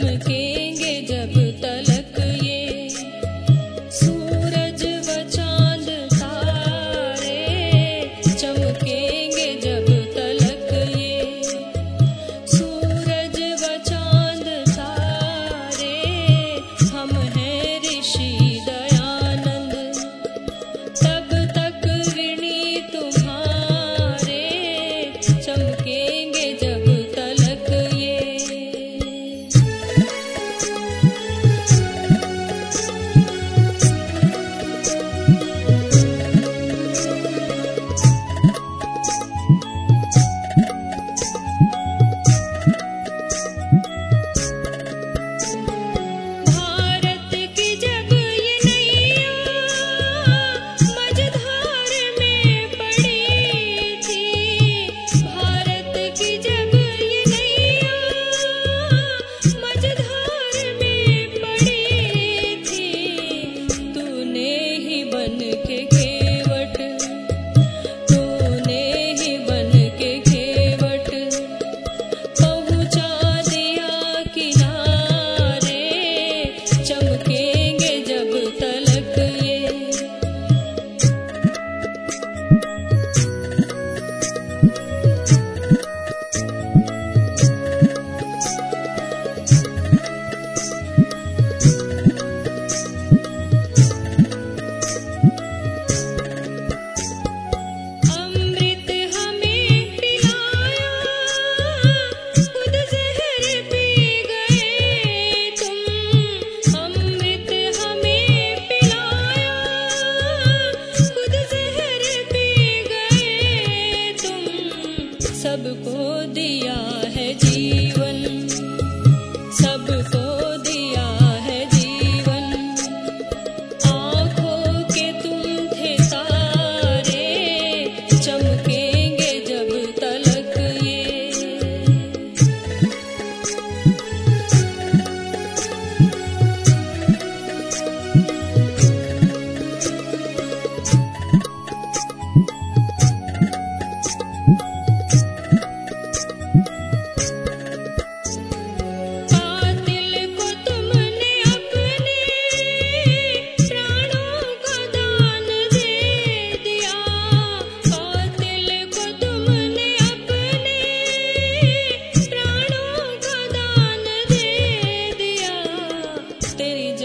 सबके steady